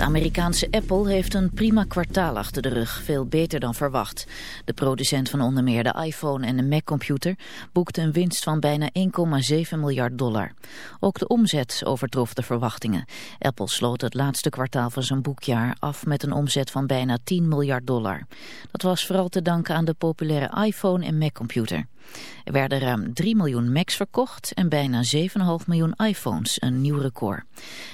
Het Amerikaanse Apple heeft een prima kwartaal achter de rug, veel beter dan verwacht. De producent van onder meer de iPhone en de Mac-computer boekte een winst van bijna 1,7 miljard dollar. Ook de omzet overtrof de verwachtingen. Apple sloot het laatste kwartaal van zijn boekjaar af met een omzet van bijna 10 miljard dollar. Dat was vooral te danken aan de populaire iPhone en Mac-computer. Er werden ruim 3 miljoen Macs verkocht en bijna 7,5 miljoen iPhones, een nieuw record.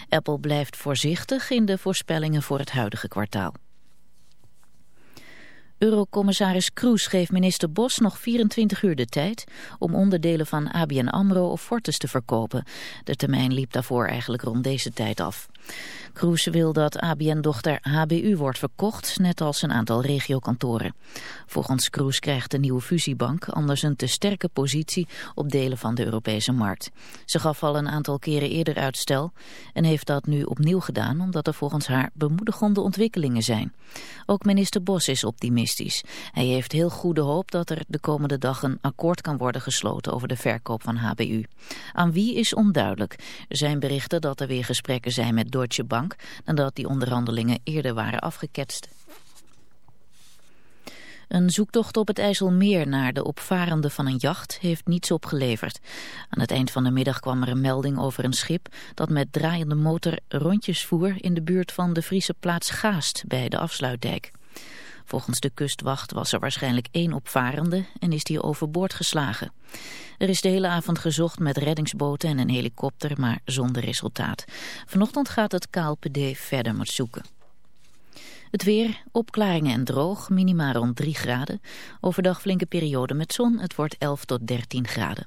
Apple blijft voorzichtig in de voorspellingen voor het huidige kwartaal. Eurocommissaris Kroes geeft minister Bos nog 24 uur de tijd om onderdelen van ABN AMRO of Fortis te verkopen. De termijn liep daarvoor eigenlijk rond deze tijd af. Kroes wil dat ABN-dochter HBU wordt verkocht, net als een aantal regiokantoren. Volgens Kroes krijgt de nieuwe fusiebank anders een te sterke positie op delen van de Europese markt. Ze gaf al een aantal keren eerder uitstel en heeft dat nu opnieuw gedaan omdat er volgens haar bemoedigende ontwikkelingen zijn. Ook minister Bos is optimistisch. Hij heeft heel goede hoop dat er de komende dag een akkoord kan worden gesloten over de verkoop van HBU. Aan wie is onduidelijk. Er zijn berichten dat er weer gesprekken zijn met Deutsche Bank nadat die onderhandelingen eerder waren afgeketst. Een zoektocht op het IJsselmeer naar de opvarende van een jacht heeft niets opgeleverd. Aan het eind van de middag kwam er een melding over een schip dat met draaiende motor rondjes voer in de buurt van de Friese plaats Gaast bij de afsluitdijk. Volgens de kustwacht was er waarschijnlijk één opvarende en is die overboord geslagen. Er is de hele avond gezocht met reddingsboten en een helikopter, maar zonder resultaat. Vanochtend gaat het KLPD verder met zoeken. Het weer, opklaringen en droog, minima rond 3 graden. Overdag flinke periode met zon, het wordt 11 tot 13 graden.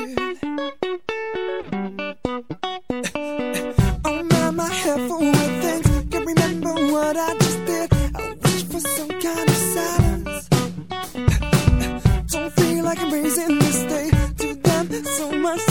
must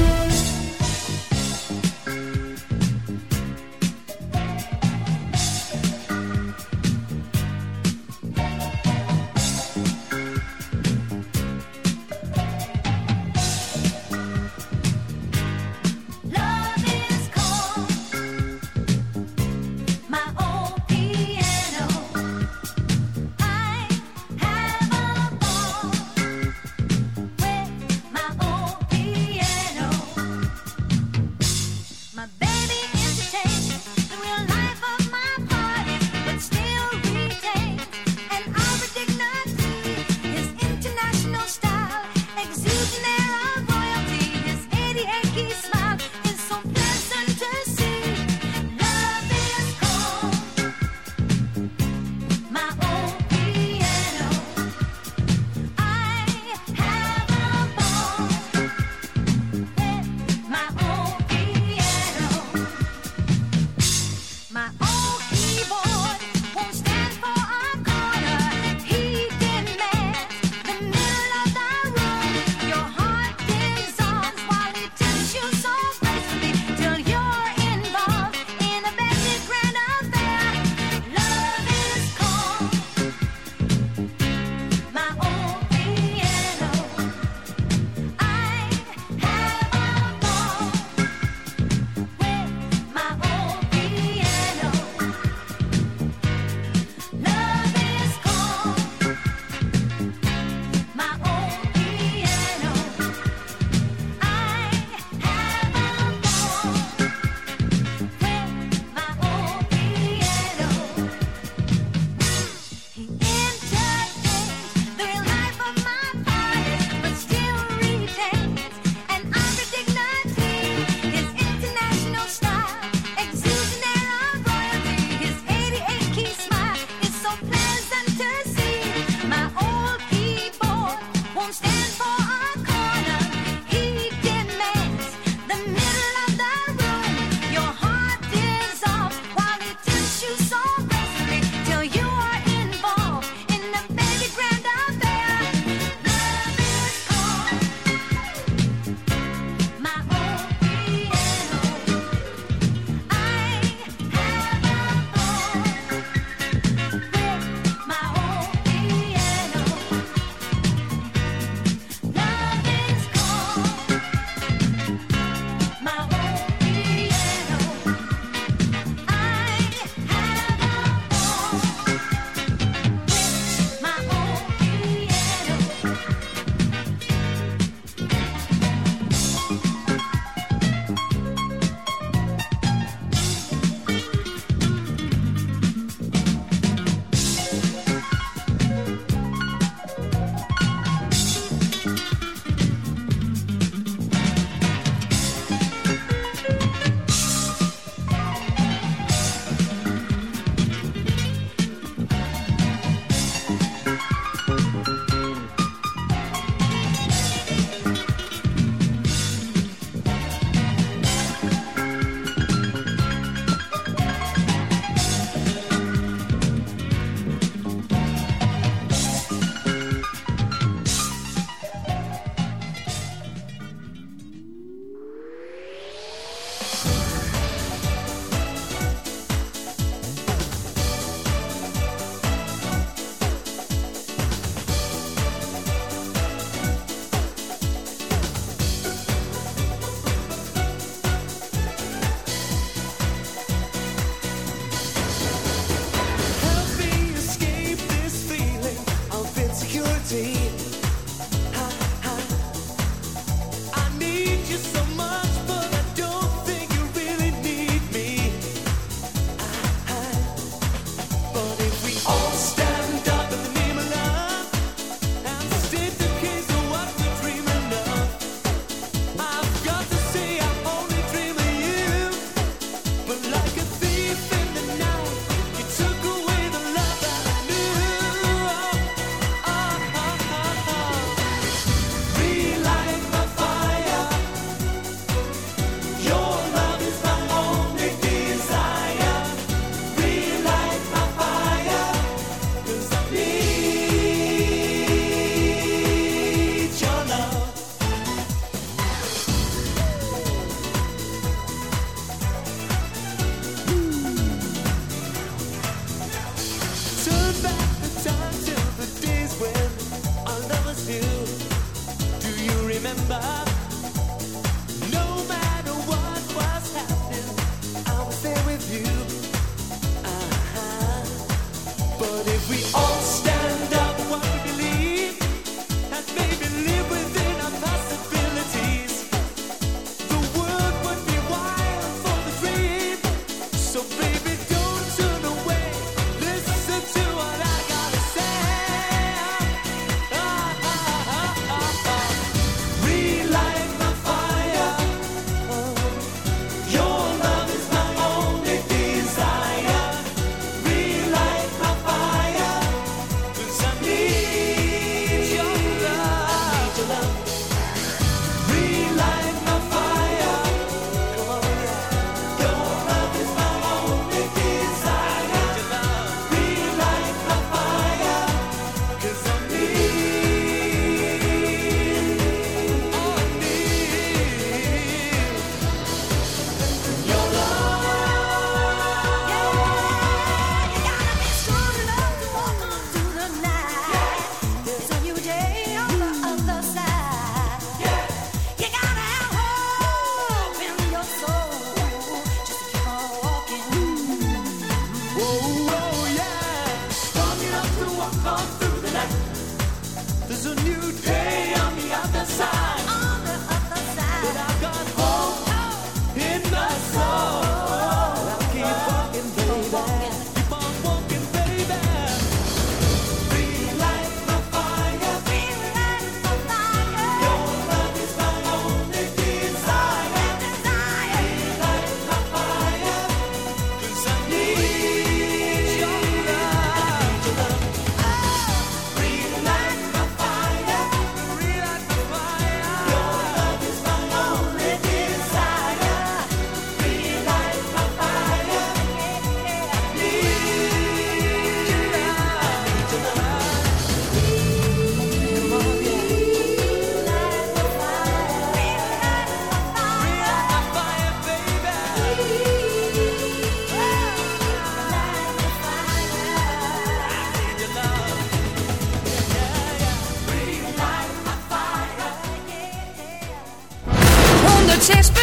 ZFM.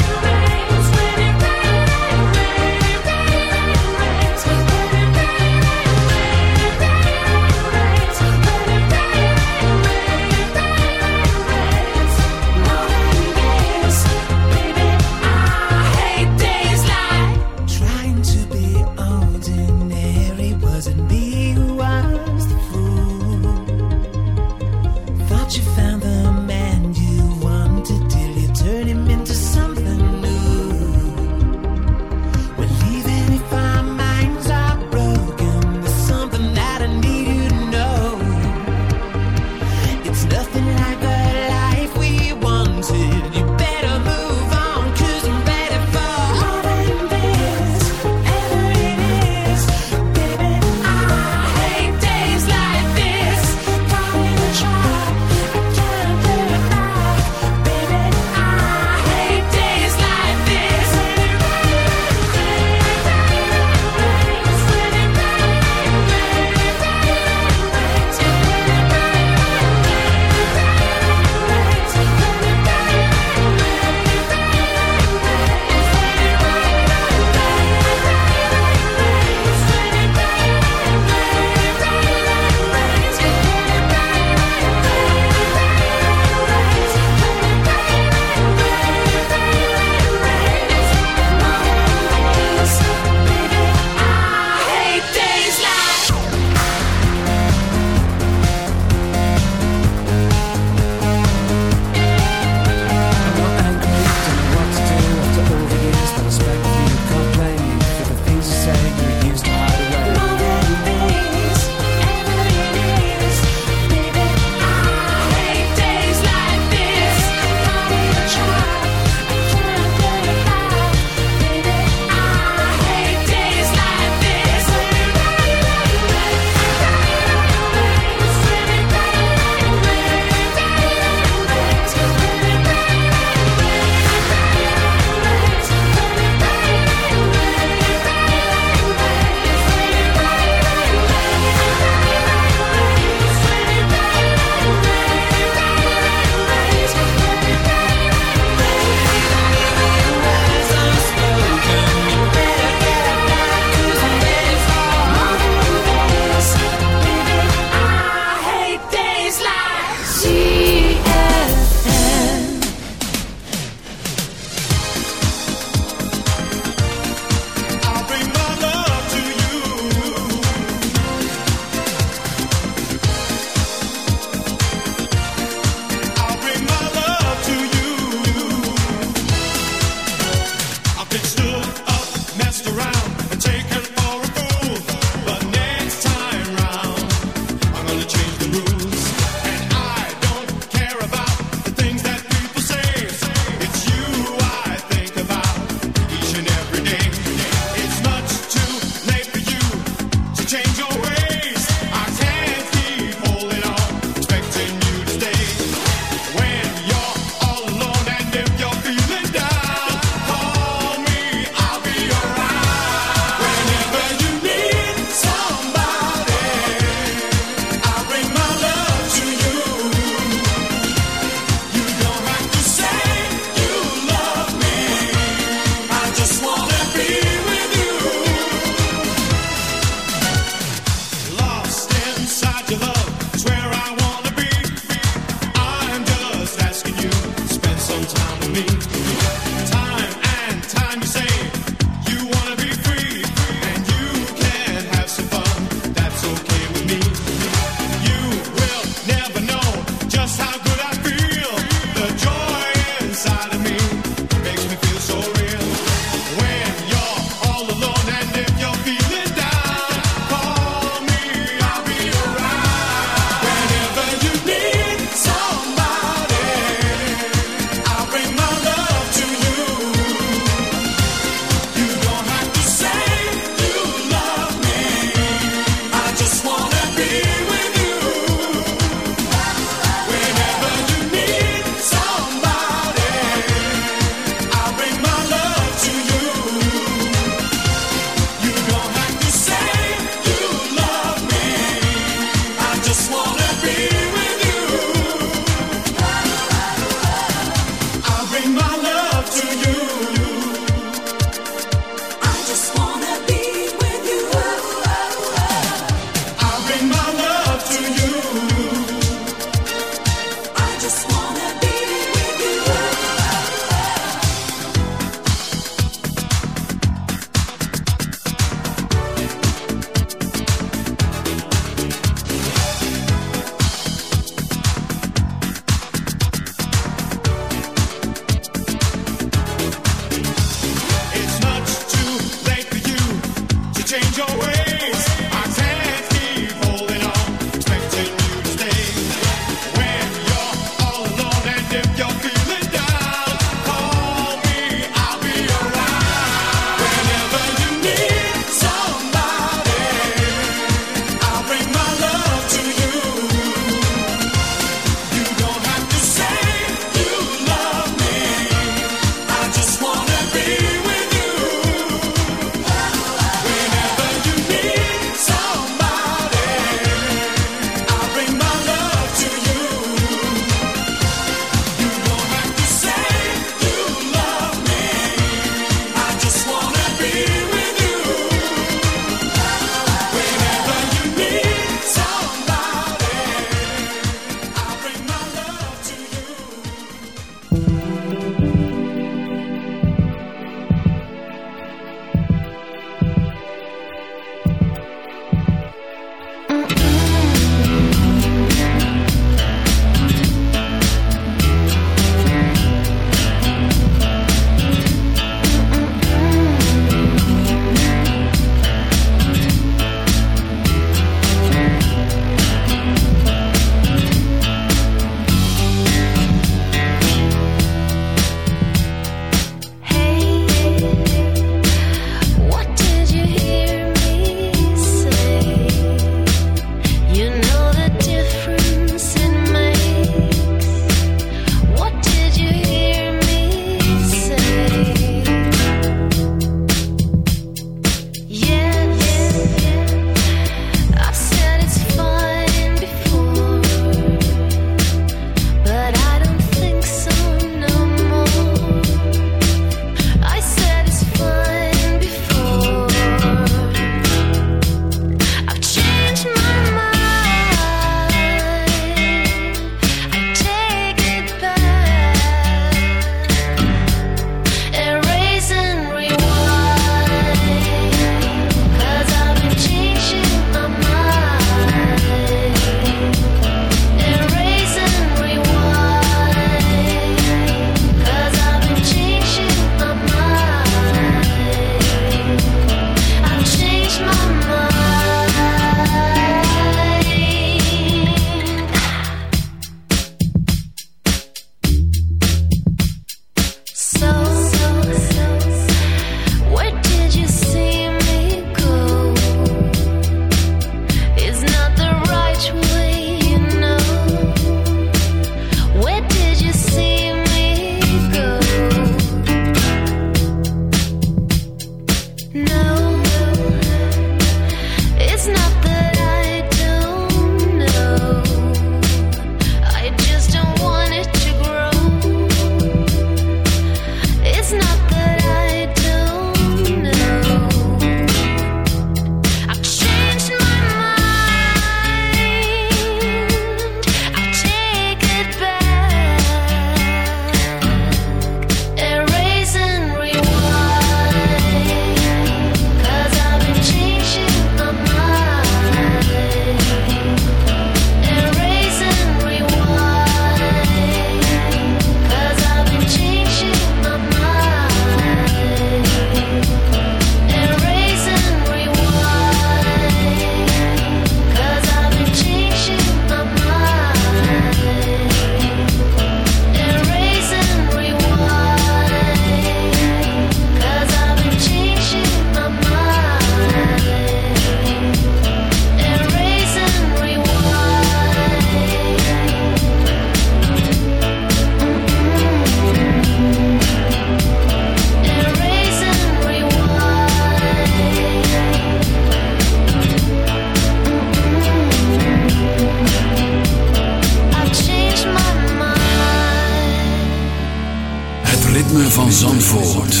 Zandvoort.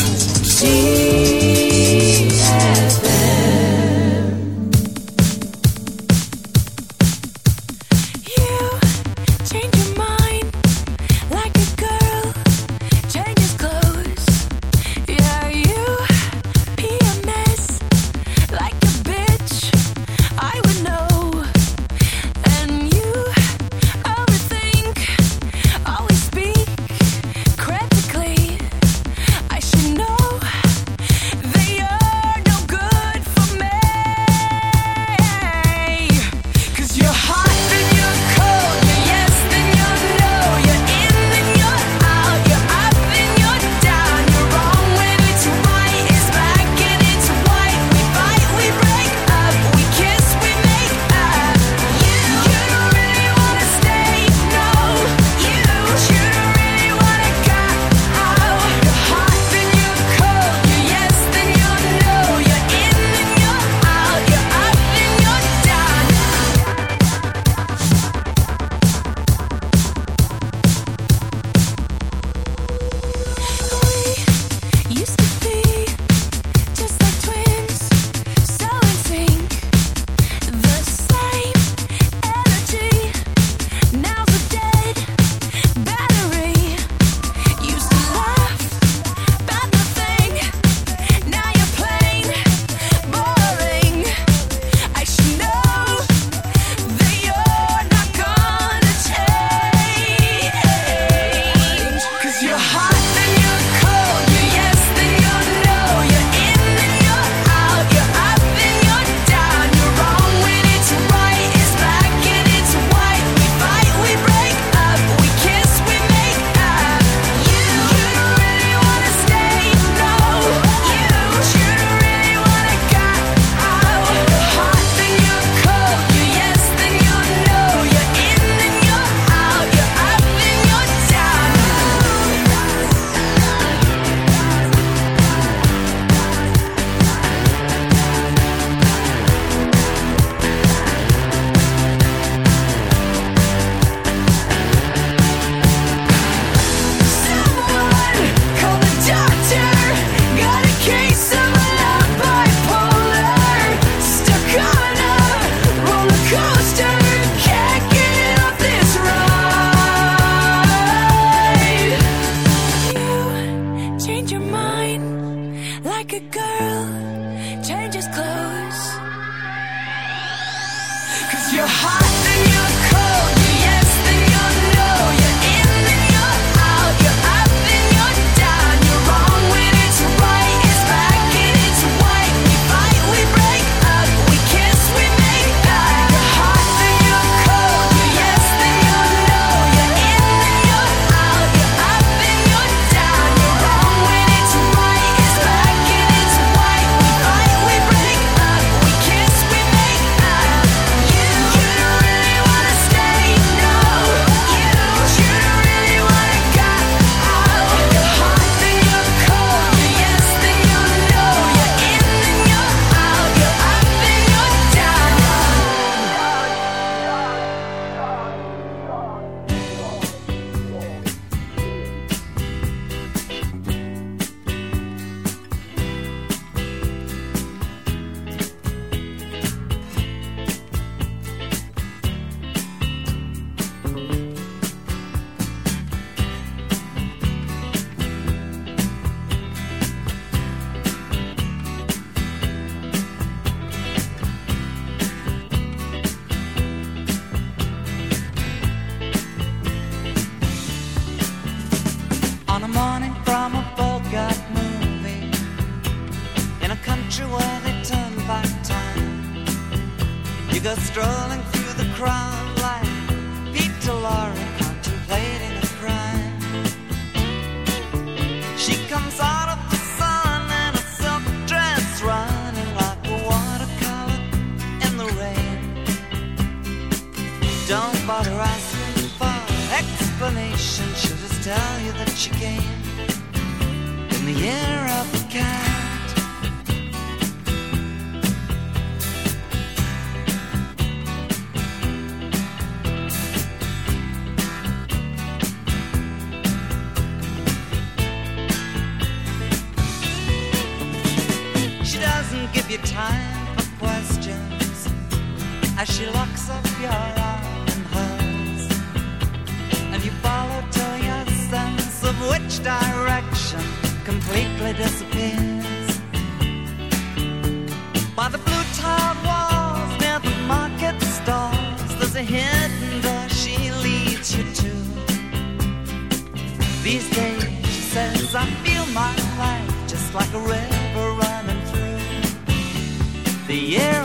These days, she says, I feel my life just like a river running through the air.